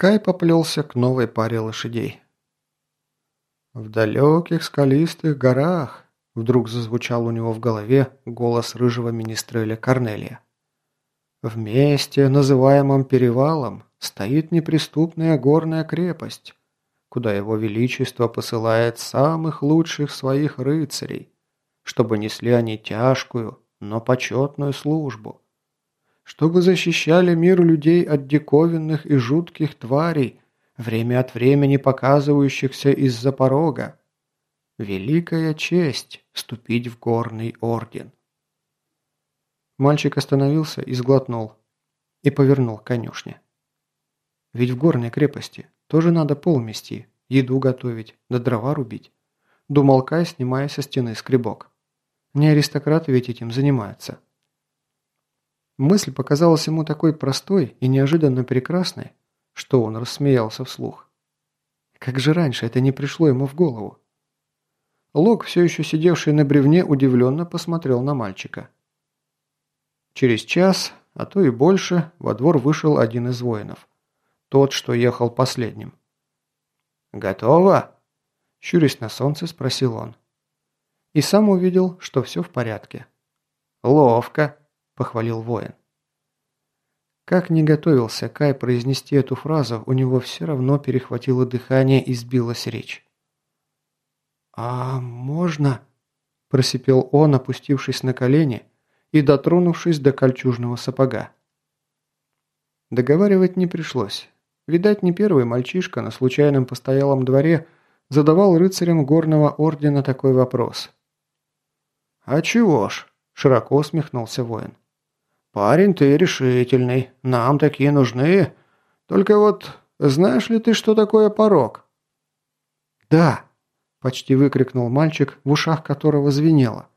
Кай поплелся к новой паре лошадей. «В далеких скалистых горах», — вдруг зазвучал у него в голове голос рыжего министреля Корнелия. «В месте, называемом Перевалом, стоит неприступная горная крепость, куда его величество посылает самых лучших своих рыцарей, чтобы несли они тяжкую, но почетную службу, чтобы защищали мир людей от диковинных и жутких тварей, время от времени показывающихся из-за порога. Великая честь вступить в горный орден. Мальчик остановился и сглотнул, и повернул к конюшне. Ведь в горной крепости тоже надо пол мести, еду готовить, да дрова рубить. Думал Кай, снимая со стены скребок. Не аристократы ведь этим занимаются. Мысль показалась ему такой простой и неожиданно прекрасной, что он рассмеялся вслух. Как же раньше это не пришло ему в голову? Лок, все еще сидевший на бревне, удивленно посмотрел на мальчика. Через час, а то и больше, во двор вышел один из воинов. Тот, что ехал последним. «Готово?» – щурясь на солнце, спросил он. И сам увидел, что все в порядке. «Ловко!» Похвалил воин. Как не готовился Кай произнести эту фразу, у него все равно перехватило дыхание и сбилась речь. «А можно?» – просипел он, опустившись на колени и дотронувшись до кольчужного сапога. Договаривать не пришлось. Видать, не первый мальчишка на случайном постоялом дворе задавал рыцарям горного ордена такой вопрос. «А чего ж?» – широко усмехнулся воин. «Парень ты решительный, нам такие нужны. Только вот знаешь ли ты, что такое порог?» «Да!» – почти выкрикнул мальчик, в ушах которого звенело.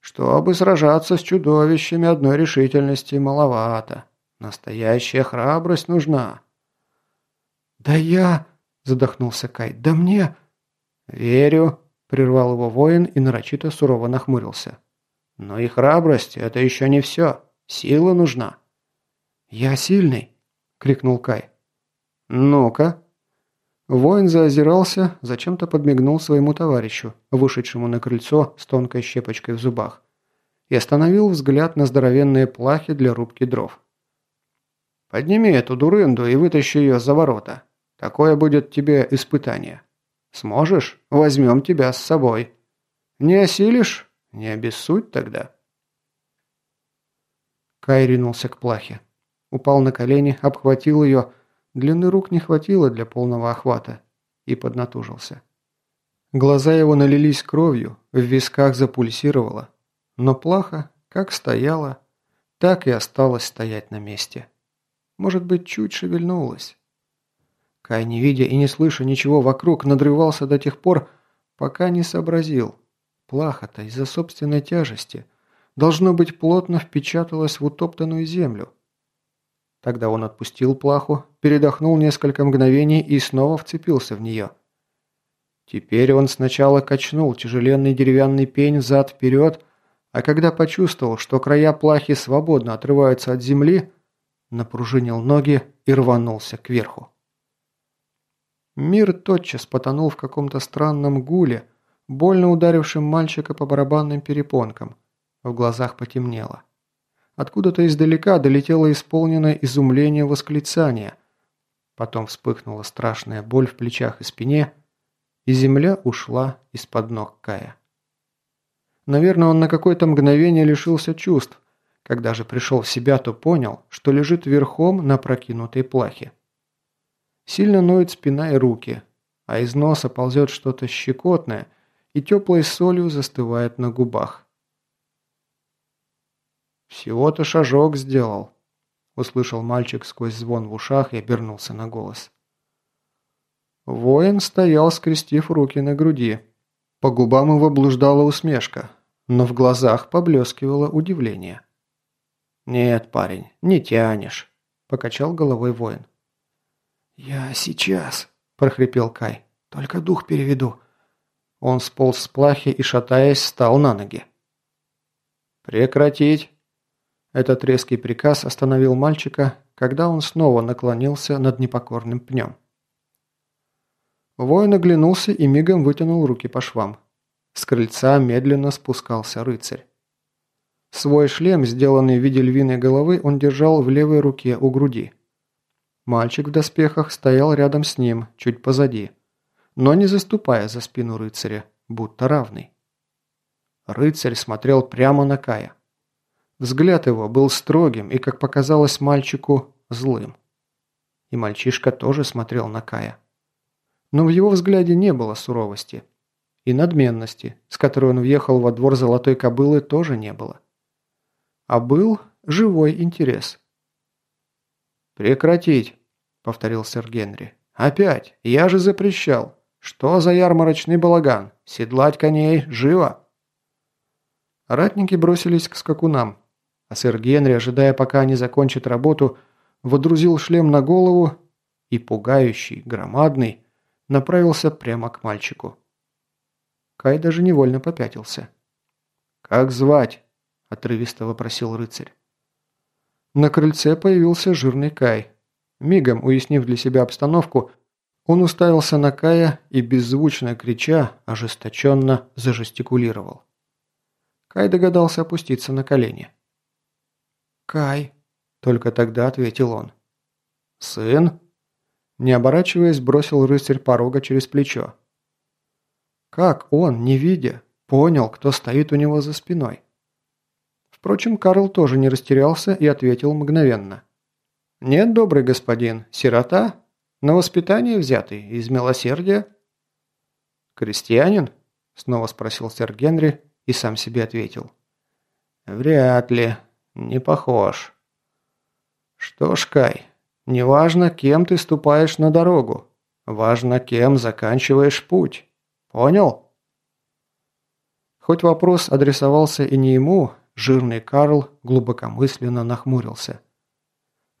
«Чтобы сражаться с чудовищами одной решительности маловато. Настоящая храбрость нужна». «Да я...» – задохнулся Кай. «Да мне...» «Верю», – прервал его воин и нарочито сурово нахмурился. «Но и храбрость – это еще не все». Сила нужна». «Я сильный!» – крикнул Кай. «Ну-ка!» Воин заозирался, зачем-то подмигнул своему товарищу, вышедшему на крыльцо с тонкой щепочкой в зубах, и остановил взгляд на здоровенные плахи для рубки дров. «Подними эту дурынду и вытащи ее за ворота. Такое будет тебе испытание. Сможешь? Возьмем тебя с собой. Не осилишь? Не обессудь тогда». Кай ринулся к плахе. Упал на колени, обхватил ее. Длины рук не хватило для полного охвата. И поднатужился. Глаза его налились кровью, в висках запульсировало. Но плаха, как стояла, так и осталась стоять на месте. Может быть, чуть шевельнулась. Кай, не видя и не слыша ничего вокруг, надрывался до тех пор, пока не сообразил. Плаха-то из-за собственной тяжести – должно быть, плотно впечаталась в утоптанную землю. Тогда он отпустил плаху, передохнул несколько мгновений и снова вцепился в нее. Теперь он сначала качнул тяжеленный деревянный пень взад-вперед, а когда почувствовал, что края плахи свободно отрываются от земли, напружинил ноги и рванулся кверху. Мир тотчас потонул в каком-то странном гуле, больно ударившем мальчика по барабанным перепонкам – в глазах потемнело. Откуда-то издалека долетело исполненное изумление восклицание. Потом вспыхнула страшная боль в плечах и спине, и земля ушла из-под ног Кая. Наверное, он на какое-то мгновение лишился чувств. Когда же пришел в себя, то понял, что лежит верхом на прокинутой плахе. Сильно ноют спина и руки, а из носа ползет что-то щекотное и теплой солью застывает на губах. «Всего-то шажок сделал», – услышал мальчик сквозь звон в ушах и обернулся на голос. Воин стоял, скрестив руки на груди. По губам его блуждала усмешка, но в глазах поблескивало удивление. «Нет, парень, не тянешь», – покачал головой воин. «Я сейчас», – прохрипел Кай. «Только дух переведу». Он сполз с плахи и, шатаясь, встал на ноги. «Прекратить!» Этот резкий приказ остановил мальчика, когда он снова наклонился над непокорным пнем. Воин оглянулся и мигом вытянул руки по швам. С крыльца медленно спускался рыцарь. Свой шлем, сделанный в виде львиной головы, он держал в левой руке у груди. Мальчик в доспехах стоял рядом с ним, чуть позади, но не заступая за спину рыцаря, будто равный. Рыцарь смотрел прямо на Кая. Взгляд его был строгим и, как показалось мальчику, злым. И мальчишка тоже смотрел на Кая. Но в его взгляде не было суровости. И надменности, с которой он въехал во двор золотой кобылы, тоже не было. А был живой интерес. «Прекратить!» – повторил сэр Генри. «Опять! Я же запрещал! Что за ярмарочный балаган? Седлать коней! Живо!» Ратники бросились к скакунам, а сэр Генри, ожидая, пока они закончат работу, водрузил шлем на голову и, пугающий, громадный, направился прямо к мальчику. Кай даже невольно попятился. «Как звать?» – отрывисто вопросил рыцарь. На крыльце появился жирный Кай. Мигом, уяснив для себя обстановку, он уставился на Кая и, беззвучно крича, ожесточенно зажестикулировал. Кай догадался опуститься на колени. «Кай», – только тогда ответил он. «Сын?» Не оборачиваясь, бросил рыцарь порога через плечо. Как он, не видя, понял, кто стоит у него за спиной? Впрочем, Карл тоже не растерялся и ответил мгновенно. «Нет, добрый господин, сирота, на воспитание взятый, из милосердия». «Крестьянин?» – снова спросил сэр Генри и сам себе ответил. «Вряд ли, не похож». «Что ж, Кай, неважно, кем ты ступаешь на дорогу, важно, кем заканчиваешь путь. Понял?» Хоть вопрос адресовался и не ему, Жирный Карл глубокомысленно нахмурился.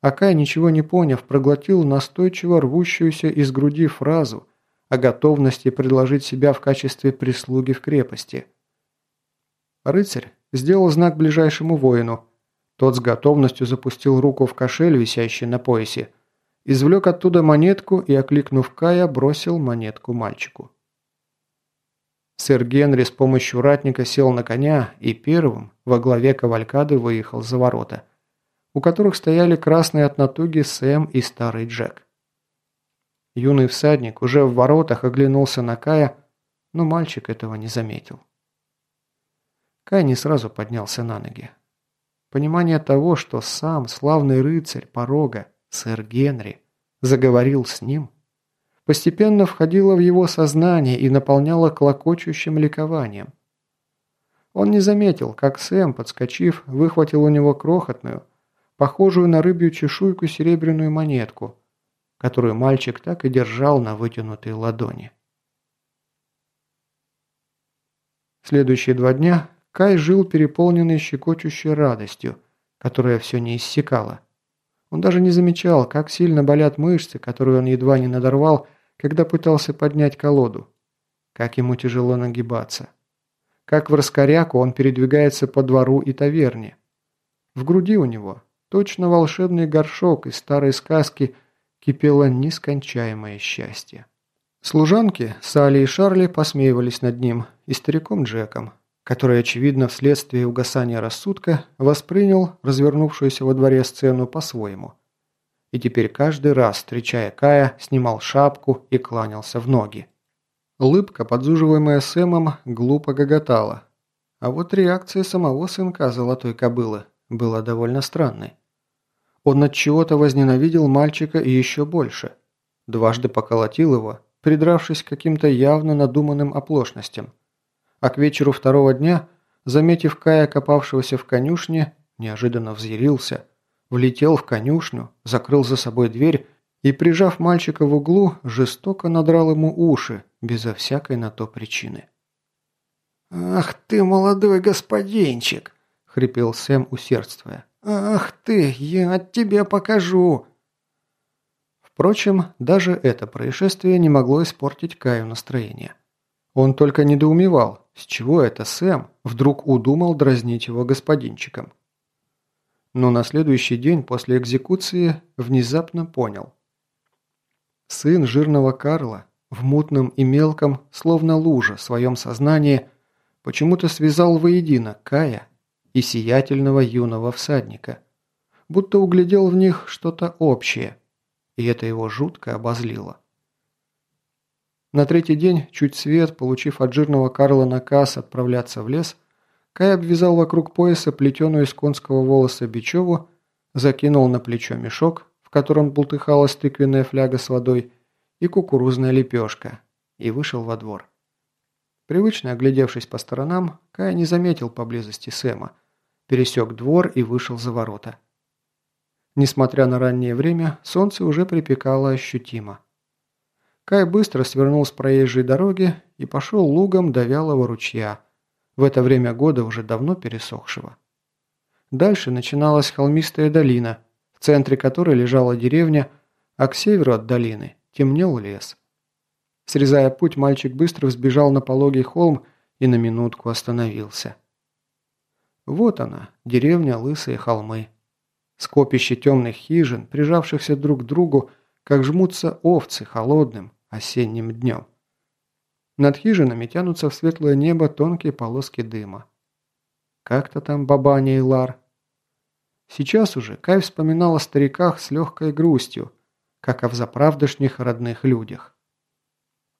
Акай, ничего не поняв, проглотил настойчиво рвущуюся из груди фразу о готовности предложить себя в качестве прислуги в крепости. Рыцарь сделал знак ближайшему воину. Тот с готовностью запустил руку в кошель, висящий на поясе, извлек оттуда монетку и, окликнув Кая, бросил монетку мальчику. Сэр Генри с помощью ратника сел на коня и первым во главе кавалькады выехал за ворота, у которых стояли красные от натуги Сэм и старый Джек. Юный всадник уже в воротах оглянулся на Кая, но мальчик этого не заметил. Кай не сразу поднялся на ноги. Понимание того, что сам славный рыцарь порога, сэр Генри, заговорил с ним – постепенно входила в его сознание и наполняла клокочущим ликованием. Он не заметил, как Сэм, подскочив, выхватил у него крохотную, похожую на рыбью чешуйку серебряную монетку, которую мальчик так и держал на вытянутой ладони. Следующие два дня Кай жил переполненный щекочущей радостью, которая все не иссякала. Он даже не замечал, как сильно болят мышцы, которые он едва не надорвал, когда пытался поднять колоду. Как ему тяжело нагибаться. Как в раскоряку он передвигается по двору и таверне. В груди у него, точно волшебный горшок из старой сказки, кипело нескончаемое счастье. Служанки, Салли и Шарли посмеивались над ним и стариком Джеком, который, очевидно, вследствие угасания рассудка, воспринял развернувшуюся во дворе сцену по-своему – и теперь каждый раз, встречая Кая, снимал шапку и кланялся в ноги. Улыбка, подзуживаемая Сэмом, глупо гоготала. А вот реакция самого сынка золотой кобылы была довольно странной. Он от чего-то возненавидел мальчика и еще больше. Дважды поколотил его, придравшись к каким-то явно надуманным оплошностям. А к вечеру второго дня, заметив Кая, копавшегося в конюшне, неожиданно взъярился – влетел в конюшню, закрыл за собой дверь и, прижав мальчика в углу, жестоко надрал ему уши, безо всякой на то причины. «Ах ты, молодой господинчик!» — хрипел Сэм, усердствуя. «Ах ты, я тебе покажу!» Впрочем, даже это происшествие не могло испортить Каю настроение. Он только недоумевал, с чего это Сэм вдруг удумал дразнить его господинчиком. но на следующий день после экзекуции внезапно понял. Сын жирного Карла в мутном и мелком, словно лужа, в своем сознании почему-то связал воедино Кая и сиятельного юного всадника, будто углядел в них что-то общее, и это его жутко обозлило. На третий день, чуть свет, получив от жирного Карла наказ отправляться в лес, Кай обвязал вокруг пояса плетеную из конского волоса бечеву, закинул на плечо мешок, в котором бултыхалась тыквенная фляга с водой, и кукурузная лепешка, и вышел во двор. Привычно оглядевшись по сторонам, Кай не заметил поблизости Сэма, пересек двор и вышел за ворота. Несмотря на раннее время, солнце уже припекало ощутимо. Кай быстро свернул с проезжей дороги и пошел лугом до вялого ручья, в это время года уже давно пересохшего. Дальше начиналась холмистая долина, в центре которой лежала деревня, а к северу от долины темнел лес. Срезая путь, мальчик быстро взбежал на пологий холм и на минутку остановился. Вот она, деревня Лысые холмы. Скопище темных хижин, прижавшихся друг к другу, как жмутся овцы холодным осенним днем. Над хижинами тянутся в светлое небо тонкие полоски дыма. Как-то там бабаня и Лар. Сейчас уже Кай вспоминал о стариках с легкой грустью, как о взаправдышних родных людях.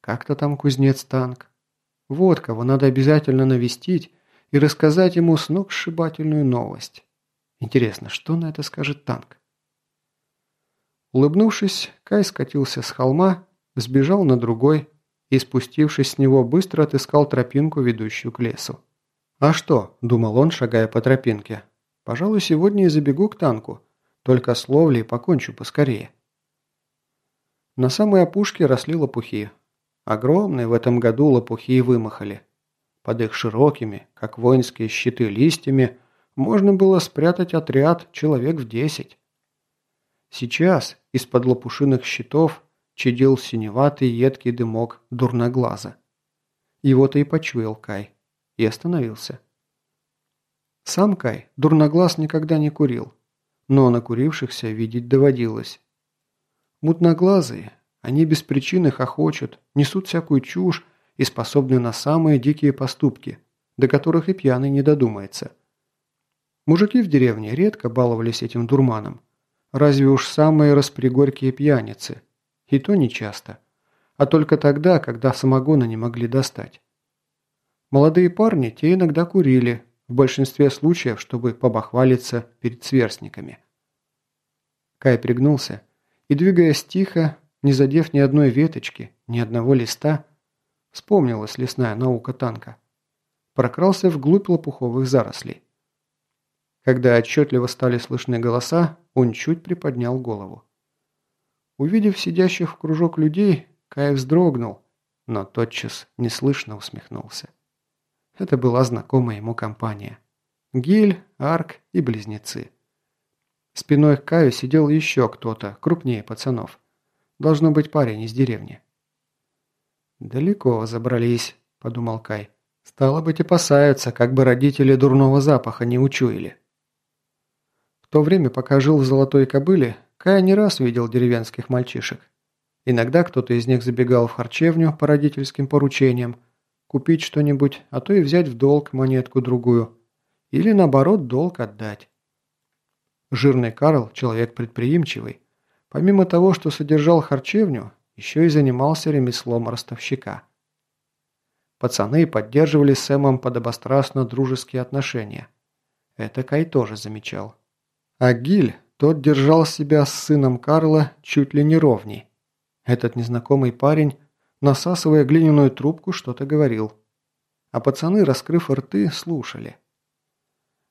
Как-то там кузнец танк. Вот кого надо обязательно навестить и рассказать ему сногсшибательную новость. Интересно, что на это скажет танк? Улыбнувшись, Кай скатился с холма, сбежал на другой и, спустившись с него, быстро отыскал тропинку, ведущую к лесу. «А что?» – думал он, шагая по тропинке. «Пожалуй, сегодня и забегу к танку, только с ловлей покончу поскорее». На самой опушке росли лопухи. Огромные в этом году лопухи вымахали. Под их широкими, как воинские щиты листьями, можно было спрятать отряд человек в десять. Сейчас из-под лопушиных щитов чадил синеватый едкий дымок дурноглаза. Его-то и почуял Кай. И остановился. Сам Кай дурноглаз никогда не курил, но накурившихся видеть доводилось. Мутноглазые, они без причины хохочут, несут всякую чушь и способны на самые дикие поступки, до которых и пьяный не додумается. Мужики в деревне редко баловались этим дурманом. Разве уж самые распригорькие пьяницы. И то не часто. А только тогда, когда самогона не могли достать. Молодые парни те иногда курили, в большинстве случаев, чтобы побахвалиться перед сверстниками. Кай пригнулся и, двигаясь тихо, не задев ни одной веточки, ни одного листа, вспомнилась лесная наука танка. Прокрался вглубь лопуховых зарослей. Когда отчетливо стали слышны голоса, он чуть приподнял голову. Увидев сидящих в кружок людей, Кай вздрогнул, но тотчас неслышно усмехнулся. Это была знакомая ему компания. Гиль, Арк и Близнецы. Спиной к Каю сидел еще кто-то, крупнее пацанов. Должно быть парень из деревни. «Далеко забрались», – подумал Кай. «Стало быть, опасаются, как бы родители дурного запаха не учуяли». В то время, пока жил в Золотой Кобыле, Кай не раз видел деревенских мальчишек. Иногда кто-то из них забегал в харчевню по родительским поручениям, купить что-нибудь, а то и взять в долг монетку-другую. Или, наоборот, долг отдать. Жирный Карл – человек предприимчивый. Помимо того, что содержал харчевню, еще и занимался ремеслом ростовщика. Пацаны поддерживали с Сэмом подобострастно дружеские отношения. Это Кай тоже замечал. А Гиль, тот держал себя с сыном Карла чуть ли не ровней. Этот незнакомый парень, насасывая глиняную трубку, что-то говорил. А пацаны, раскрыв рты, слушали.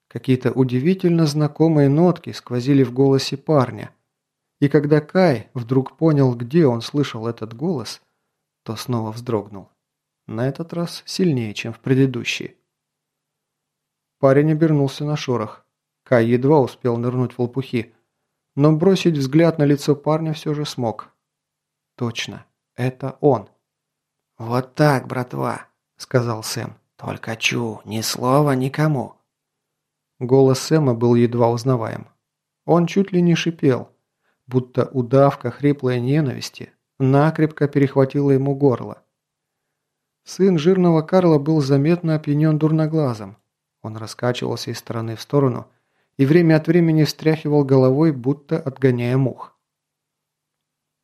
Какие-то удивительно знакомые нотки сквозили в голосе парня. И когда Кай вдруг понял, где он слышал этот голос, то снова вздрогнул. На этот раз сильнее, чем в предыдущий. Парень обернулся на шорох. Кай едва успел нырнуть в лопухи, но бросить взгляд на лицо парня все же смог. Точно, это он. «Вот так, братва», — сказал Сэм. «Только чу, ни слова никому». Голос Сэма был едва узнаваем. Он чуть ли не шипел, будто удавка хриплой ненависти накрепко перехватила ему горло. Сын жирного Карла был заметно опьянен дурноглазом. Он раскачивался из стороны в сторону и время от времени встряхивал головой, будто отгоняя мух.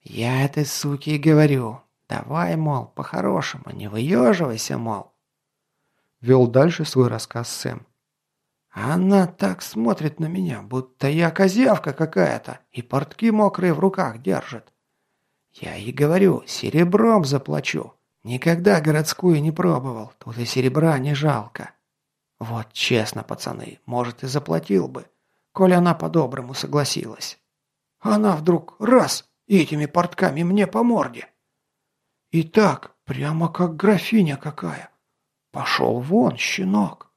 «Я этой суке говорю, давай, мол, по-хорошему, не выеживайся, мол». Вел дальше свой рассказ Сэм. Она так смотрит на меня, будто я козявка какая-то, и портки мокрые в руках держит. Я ей говорю, серебром заплачу. Никогда городскую не пробовал, тут и серебра не жалко. Вот честно, пацаны, может и заплатил бы, коли она по-доброму согласилась. Она вдруг раз этими портками мне по морде. И так, прямо как графиня какая. Пошел вон, щенок.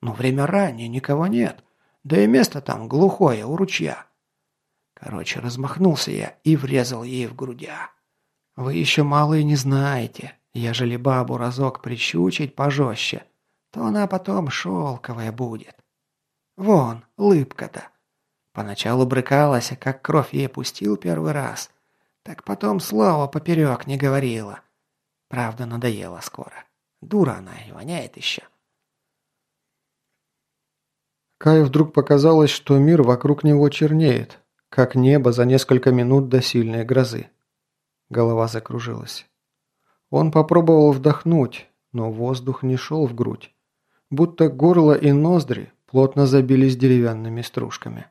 Но время раннее, никого нет. Да и место там глухое, у ручья. Короче, размахнулся я и врезал ей в грудя. Вы еще мало и не знаете. Ежели бабу разок прищучить пожестче, то она потом шелковая будет. Вон, лыбка-то. Поначалу брыкалась, а как кровь ей пустил первый раз. Так потом слова поперек не говорила. Правда, надоело скоро. Дура она и воняет еще. Каю вдруг показалось, что мир вокруг него чернеет, как небо за несколько минут до сильной грозы. Голова закружилась. Он попробовал вдохнуть, но воздух не шел в грудь, будто горло и ноздри плотно забились деревянными стружками.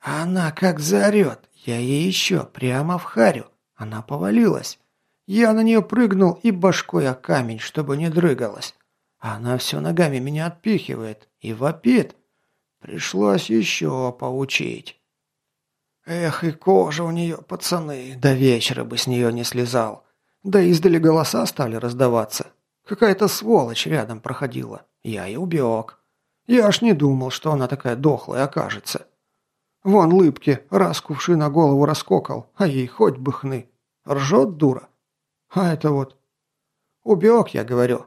«Она как заорет! Я ей еще прямо в харю! Она повалилась! Я на нее прыгнул и башкой о камень, чтобы не дрыгалась. Она все ногами меня отпихивает и вопит. Пришлось еще поучить. Эх, и кожа у нее, пацаны, до вечера бы с нее не слезал. Да издали голоса стали раздаваться. Какая-то сволочь рядом проходила. Я и убег. Я аж не думал, что она такая дохлая окажется. Вон лыбки, раз кувши на голову раскокал, а ей хоть бы хны. Ржет дура. А это вот... Убег, я говорю.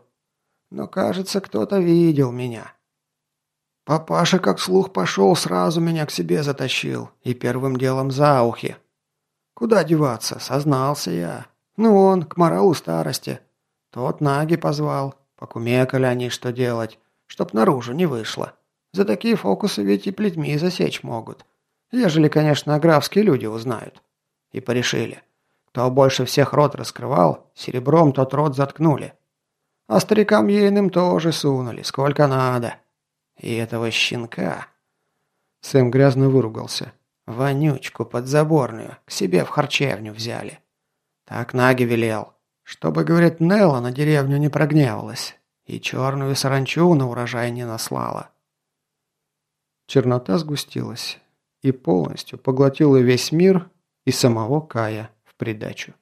Но, кажется, кто-то видел меня. Папаша, как слух пошел, сразу меня к себе затащил. И первым делом за ухи. Куда деваться, сознался я. Ну он, к моралу старости. Тот Наги позвал. Покумекали они, что делать, чтоб наружу не вышло. За такие фокусы ведь и плетьми засечь могут. Ежели, конечно, графские люди узнают. И порешили. Кто больше всех рот раскрывал, серебром тот рот заткнули. А старикам ейным тоже сунули, сколько надо. И этого щенка... Сэм грязно выругался. Вонючку подзаборную к себе в харчевню взяли. Так Наги велел, чтобы, говорит, Нелла на деревню не прогневалась и черную саранчу на урожай не наслала. Чернота сгустилась и полностью поглотила весь мир и самого Кая в придачу.